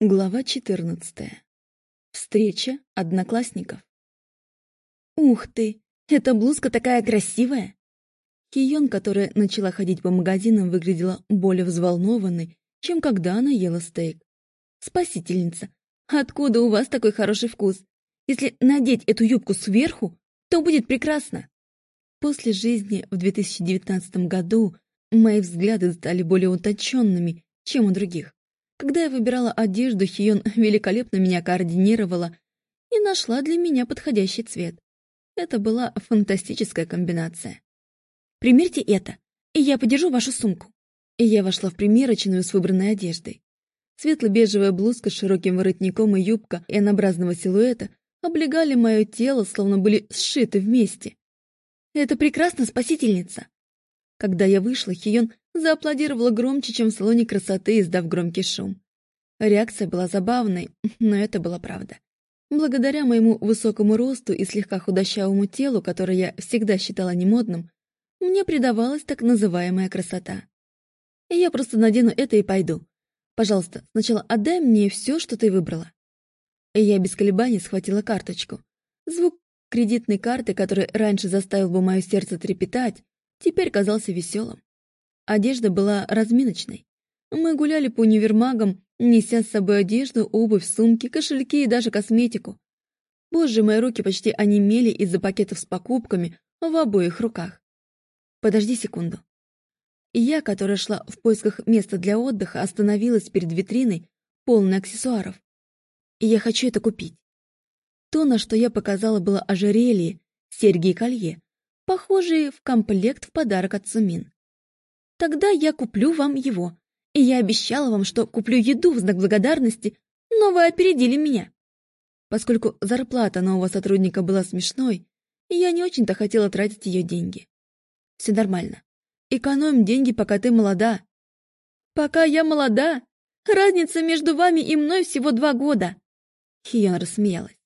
Глава 14. Встреча одноклассников. «Ух ты! Эта блузка такая красивая!» Хион, которая начала ходить по магазинам, выглядела более взволнованной, чем когда она ела стейк. «Спасительница, откуда у вас такой хороший вкус? Если надеть эту юбку сверху, то будет прекрасно!» После жизни в 2019 году мои взгляды стали более утонченными, чем у других. Когда я выбирала одежду, Хион великолепно меня координировала и нашла для меня подходящий цвет. Это была фантастическая комбинация. «Примерьте это, и я подержу вашу сумку». И я вошла в примерочную с выбранной одеждой. Светло-бежевая блузка с широким воротником и юбка и однообразного силуэта облегали мое тело, словно были сшиты вместе. «Это прекрасно, спасительница!» Когда я вышла, Хион зааплодировала громче, чем в салоне красоты, издав громкий шум. Реакция была забавной, но это была правда. Благодаря моему высокому росту и слегка худощавому телу, которое я всегда считала немодным, мне придавалась так называемая красота. Я просто надену это и пойду. Пожалуйста, сначала отдай мне все, что ты выбрала. И я без колебаний схватила карточку. Звук кредитной карты, который раньше заставил бы мое сердце трепетать, теперь казался веселым. Одежда была разминочной. Мы гуляли по универмагам, неся с собой одежду, обувь, сумки, кошельки и даже косметику. Боже, мои руки почти онемели из-за пакетов с покупками в обоих руках. Подожди секунду. Я, которая шла в поисках места для отдыха, остановилась перед витриной, полной аксессуаров. И я хочу это купить. То, на что я показала, было ожерелье, серьги и колье, похожие в комплект в подарок от Сумин. Тогда я куплю вам его. И я обещала вам, что куплю еду в знак благодарности, но вы опередили меня. Поскольку зарплата нового сотрудника была смешной, я не очень-то хотела тратить ее деньги. Все нормально. Экономим деньги, пока ты молода. Пока я молода? Разница между вами и мной всего два года. Хион рассмеялась.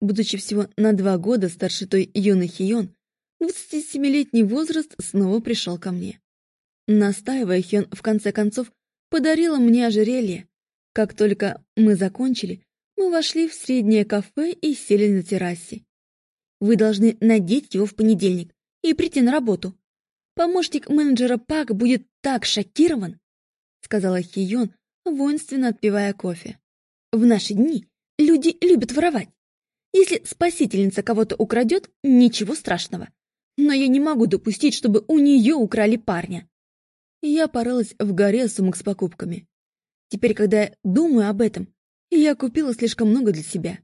Будучи всего на два года старше той юной Хион, 27-летний возраст снова пришел ко мне. Настаивая, Хён в конце концов подарила мне ожерелье. Как только мы закончили, мы вошли в среднее кафе и сели на террасе. Вы должны надеть его в понедельник и прийти на работу. Помощник менеджера Пак будет так шокирован, сказала Хион, воинственно отпивая кофе. В наши дни люди любят воровать. Если спасительница кого-то украдет, ничего страшного. Но я не могу допустить, чтобы у нее украли парня. Я порылась в горе сумок с покупками. Теперь, когда я думаю об этом, я купила слишком много для себя.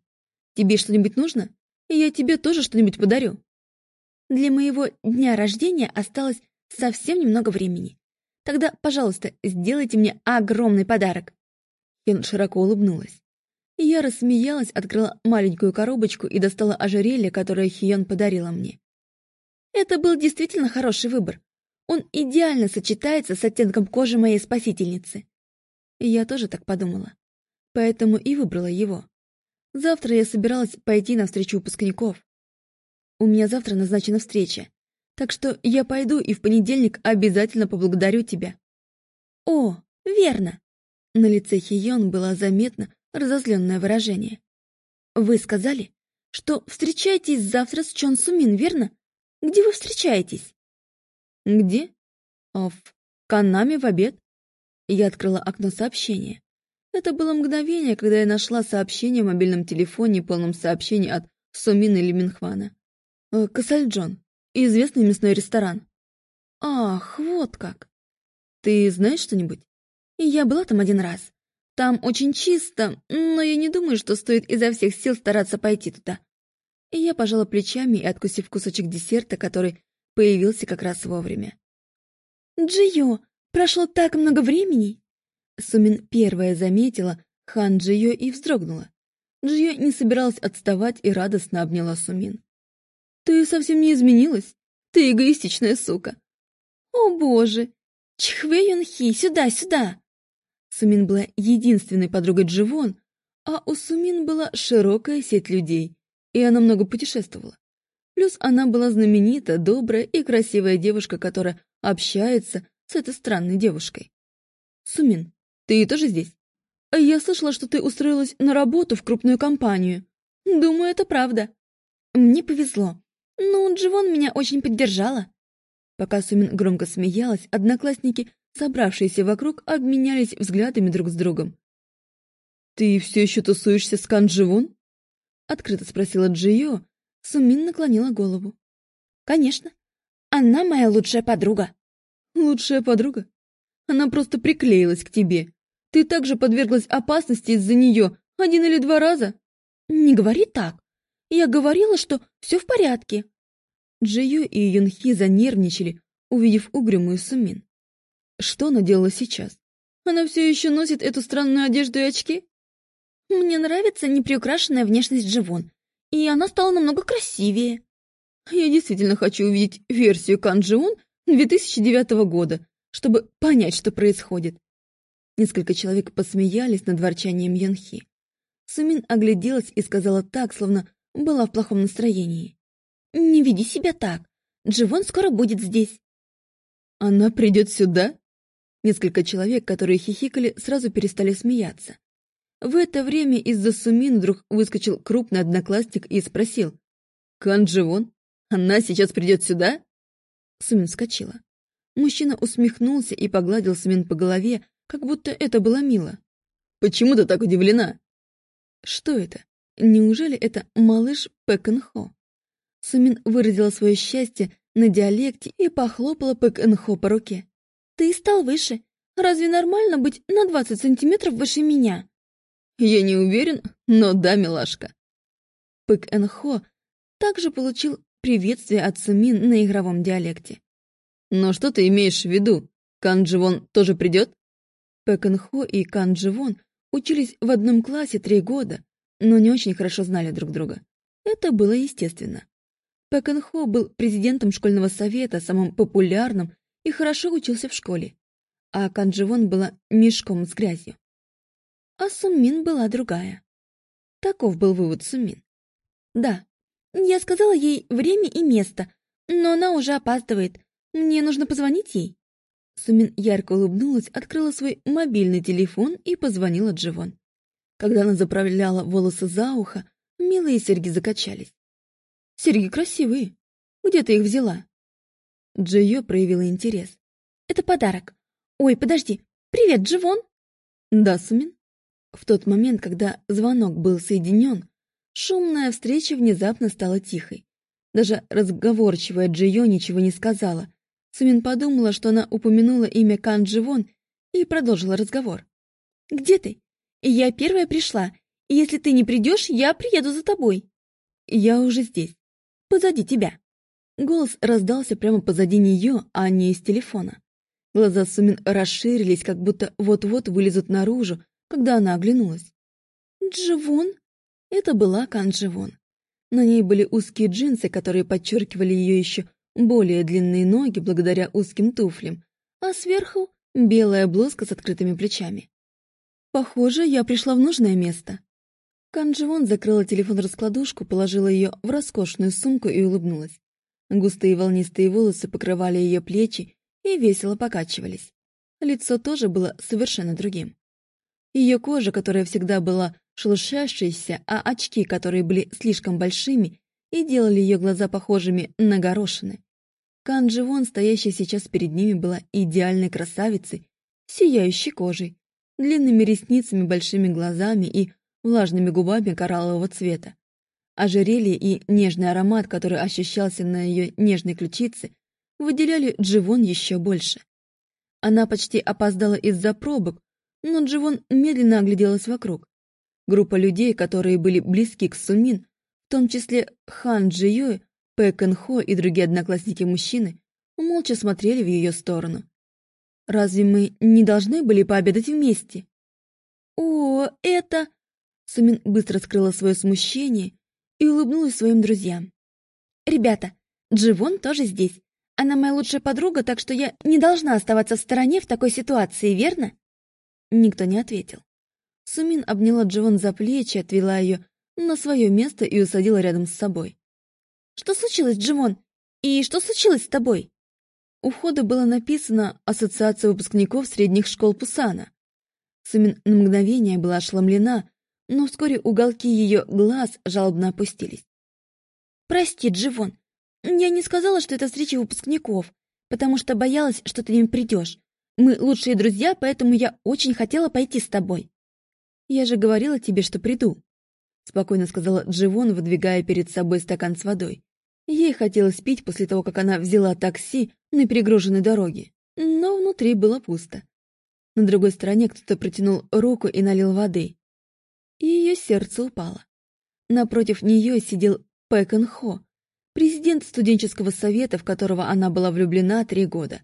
Тебе что-нибудь нужно? Я тебе тоже что-нибудь подарю. Для моего дня рождения осталось совсем немного времени. Тогда, пожалуйста, сделайте мне огромный подарок. Хен широко улыбнулась. Я рассмеялась, открыла маленькую коробочку и достала ожерелье, которое Хион подарила мне. Это был действительно хороший выбор. Он идеально сочетается с оттенком кожи моей спасительницы. Я тоже так подумала. Поэтому и выбрала его. Завтра я собиралась пойти на встречу выпускников. У меня завтра назначена встреча. Так что я пойду и в понедельник обязательно поблагодарю тебя. О, верно. На лице Хион было заметно разозленное выражение. Вы сказали, что встречаетесь завтра с Чон Сумин, верно? Где вы встречаетесь? «Где?» «В Канаме в обед». Я открыла окно сообщения. Это было мгновение, когда я нашла сообщение в мобильном телефоне, полном сообщений от Сумины Лиминхвана. «Э, «Касальджон. Известный мясной ресторан». «Ах, вот как!» «Ты знаешь что-нибудь?» «Я была там один раз. Там очень чисто, но я не думаю, что стоит изо всех сил стараться пойти туда». И я пожала плечами и, откусив кусочек десерта, который появился как раз вовремя. «Джио, прошло так много времени!» Сумин первая заметила Хан Джио и вздрогнула. Джио не собиралась отставать и радостно обняла Сумин. «Ты совсем не изменилась? Ты эгоистичная сука!» «О боже! Чхве Юн Хи, сюда, сюда!» Сумин была единственной подругой Дживон, а у Сумин была широкая сеть людей, и она много путешествовала. Плюс она была знаменита, добрая и красивая девушка, которая общается с этой странной девушкой. «Сумин, ты тоже здесь?» я слышала, что ты устроилась на работу в крупную компанию. Думаю, это правда. Мне повезло. Ну, Дживон меня очень поддержала. Пока Сумин громко смеялась, одноклассники, собравшиеся вокруг, обменялись взглядами друг с другом. «Ты все еще тусуешься с Кан Дживон?» Открыто спросила Джио. Сумин наклонила голову. «Конечно. Она моя лучшая подруга». «Лучшая подруга? Она просто приклеилась к тебе. Ты также подверглась опасности из-за нее один или два раза?» «Не говори так. Я говорила, что все в порядке». Джио и Юнхи занервничали, увидев угрюмую Сумин. Что она делала сейчас? Она все еще носит эту странную одежду и очки? Мне нравится неприукрашенная внешность Дживон, и она стала намного красивее. Я действительно хочу увидеть версию Кан Джион 2009 года, чтобы понять, что происходит. Несколько человек посмеялись над ворчанием Янхи. Сумин огляделась и сказала так, словно была в плохом настроении. «Не веди себя так. Дживон скоро будет здесь». «Она придет сюда?» Несколько человек, которые хихикали, сразу перестали смеяться. В это время из-за Сумин вдруг выскочил крупный одноклассник и спросил. «Кан Дживон, она сейчас придет сюда?» Сумин вскочила. Мужчина усмехнулся и погладил Сумин по голове, как будто это было мило. «Почему ты так удивлена?» «Что это? Неужели это малыш Пэкэнхо?» Сумин выразила свое счастье на диалекте и похлопала Пэкэнхо по руке. «Ты стал выше. Разве нормально быть на двадцать сантиметров выше меня?» «Я не уверен, но да, милашка». Пэкэнхо также получил приветствие от Сумин на игровом диалекте. «Но что ты имеешь в виду? Кан Дживон тоже придет?» Пэкэн Хо и Кан Дживон учились в одном классе три года, но не очень хорошо знали друг друга. Это было естественно. Пэкэн Хо был президентом школьного совета, самым популярным и хорошо учился в школе, а Кан Дживон была мешком с грязью. А Сумин была другая. Таков был вывод Сумин. Да, я сказала ей время и место, но она уже опаздывает. Мне нужно позвонить ей. Сумин ярко улыбнулась, открыла свой мобильный телефон и позвонила Дживон. Когда она заправляла волосы за ухо, милые серьги закачались. «Серьги красивые. Где ты их взяла?» Джио проявила интерес. «Это подарок. Ой, подожди. Привет, Дживон!» «Да, Сумин?» В тот момент, когда звонок был соединен, шумная встреча внезапно стала тихой. Даже разговорчивая Джио ничего не сказала, Сумин подумала, что она упомянула имя Кан Дживон и продолжила разговор. «Где ты? Я первая пришла, и если ты не придешь, я приеду за тобой». «Я уже здесь. Позади тебя». Голос раздался прямо позади нее, а не из телефона. Глаза Сумин расширились, как будто вот-вот вылезут наружу, когда она оглянулась. «Дживон?» Это была Кан Дживон. На ней были узкие джинсы, которые подчеркивали ее еще более длинные ноги благодаря узким туфлям, а сверху белая блузка с открытыми плечами. Похоже, я пришла в нужное место. Кандживон закрыла телефон-раскладушку, положила ее в роскошную сумку и улыбнулась. Густые волнистые волосы покрывали ее плечи и весело покачивались. Лицо тоже было совершенно другим. Ее кожа, которая всегда была шелушащейся, а очки, которые были слишком большими, и делали ее глаза похожими на горошины. Кан Дживон, стоящая сейчас перед ними, была идеальной красавицей, сияющей кожей, длинными ресницами, большими глазами и влажными губами кораллового цвета. Ожерелье и нежный аромат, который ощущался на ее нежной ключице, выделяли Дживон еще больше. Она почти опоздала из-за пробок, но Дживон медленно огляделась вокруг. Группа людей, которые были близки к Сумин, в том числе Хан Джиюэ, Пэ Кэн и другие одноклассники-мужчины молча смотрели в ее сторону. «Разве мы не должны были пообедать вместе?» «О, это...» Сумин быстро скрыла свое смущение и улыбнулась своим друзьям. «Ребята, Дживон тоже здесь. Она моя лучшая подруга, так что я не должна оставаться в стороне в такой ситуации, верно?» Никто не ответил. Сумин обняла Дживон за плечи, отвела ее на свое место и усадила рядом с собой. Что случилось, Джимон? И что случилось с тобой?» У входа было написано «Ассоциация выпускников средних школ Пусана». Сумин на мгновение была ошеломлена, но вскоре уголки ее глаз жалобно опустились. «Прости, Дживон, я не сказала, что это встреча выпускников, потому что боялась, что ты не придешь. Мы лучшие друзья, поэтому я очень хотела пойти с тобой». «Я же говорила тебе, что приду», — спокойно сказала Дживон, выдвигая перед собой стакан с водой. Ей хотелось пить после того, как она взяла такси на перегруженной дороге, но внутри было пусто. На другой стороне кто-то протянул руку и налил воды. И ее сердце упало. Напротив нее сидел Пэкон Хо, президент студенческого совета, в которого она была влюблена три года,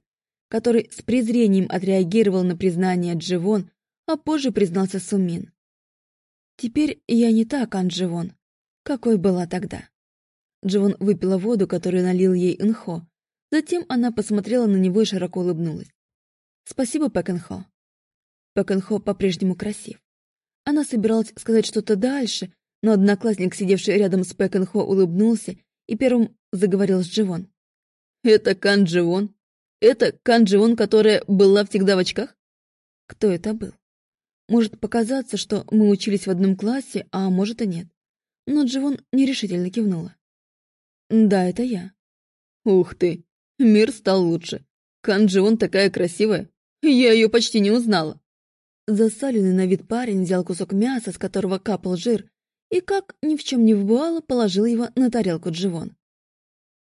который с презрением отреагировал на признание Дживон, а позже признался Сумин. «Теперь я не та Кан Дживон, какой была тогда». Дживон выпила воду, которую налил ей Инхо. Затем она посмотрела на него и широко улыбнулась. «Спасибо, Пэкэнхо». Пэкэнхо по-прежнему красив. Она собиралась сказать что-то дальше, но одноклассник, сидевший рядом с Пэкэнхо, улыбнулся и первым заговорил с Дживон. «Это Кан Дживон? Это Кан Дживон, которая была всегда в очках?» Кто это был? Может показаться, что мы учились в одном классе, а может и нет. Но Дживон нерешительно кивнула. «Да, это я». «Ух ты! Мир стал лучше. Канджион такая красивая. Я ее почти не узнала». Засаленный на вид парень взял кусок мяса, с которого капал жир, и, как ни в чем не вбывало, положил его на тарелку Дживон.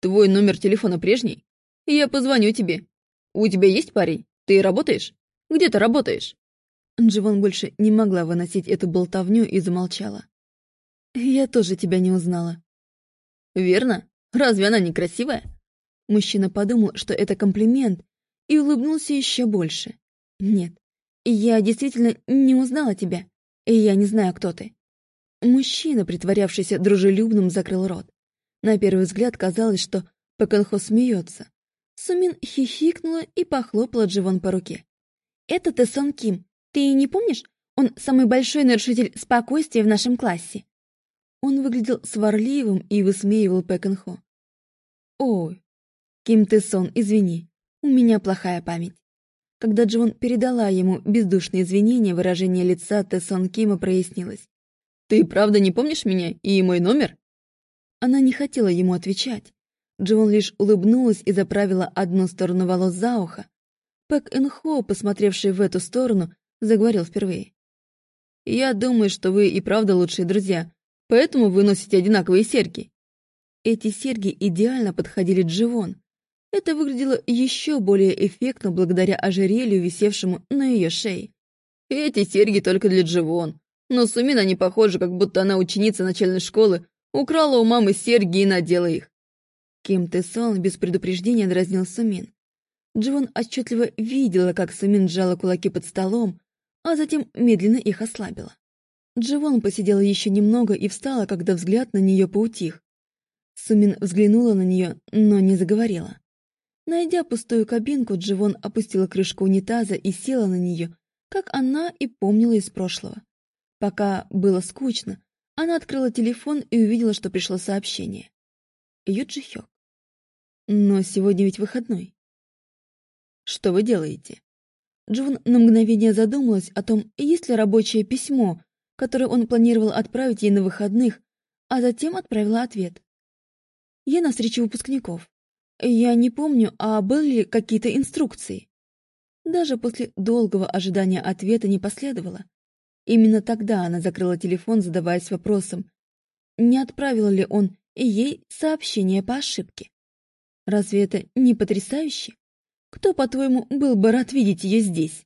«Твой номер телефона прежний? Я позвоню тебе. У тебя есть парень? Ты работаешь? Где ты работаешь?» Дживон больше не могла выносить эту болтовню и замолчала. «Я тоже тебя не узнала». «Верно? Разве она не красивая?» Мужчина подумал, что это комплимент, и улыбнулся еще больше. «Нет, я действительно не узнала тебя, и я не знаю, кто ты». Мужчина, притворявшийся дружелюбным, закрыл рот. На первый взгляд казалось, что Паканхо смеется. Сумин хихикнула и похлопала Дживон по руке. «Это Тэсон Ким. Ты не помнишь? Он самый большой нарушитель спокойствия в нашем классе». Он выглядел сварливым и высмеивал Пэкэнхо. «Ой, Ким Тэсон, извини, у меня плохая память». Когда Джон передала ему бездушные извинения, выражение лица Тэсон Кима прояснилось. «Ты правда не помнишь меня и мой номер?» Она не хотела ему отвечать. Джон лишь улыбнулась и заправила одну сторону волос за ухо. Пэк Энхо, посмотревший в эту сторону, заговорил впервые. «Я думаю, что вы и правда лучшие друзья, Поэтому вы носите одинаковые серьги. Эти серьги идеально подходили Дживон. Это выглядело еще более эффектно благодаря ожерелью, висевшему на ее шее. Эти серьги только для Дживон. Но Сумин они похожи, как будто она ученица начальной школы, украла у мамы серьги и надела их. Ким Тэсон без предупреждения дразнил Сумин. Дживон отчетливо видела, как Сумин сжала кулаки под столом, а затем медленно их ослабила. Дживон посидела еще немного и встала, когда взгляд на нее поутих. Сумин взглянула на нее, но не заговорила. Найдя пустую кабинку, Дживон опустила крышку унитаза и села на нее, как она и помнила из прошлого. Пока было скучно, она открыла телефон и увидела, что пришло сообщение. Юджи Хёк. Но сегодня ведь выходной. Что вы делаете? Дживон на мгновение задумалась о том, есть ли рабочее письмо, который он планировал отправить ей на выходных, а затем отправила ответ. «Я на встрече выпускников. Я не помню, а были ли какие-то инструкции?» Даже после долгого ожидания ответа не последовало. Именно тогда она закрыла телефон, задаваясь вопросом, не отправил ли он ей сообщение по ошибке. Разве это не потрясающе? Кто, по-твоему, был бы рад видеть ее здесь?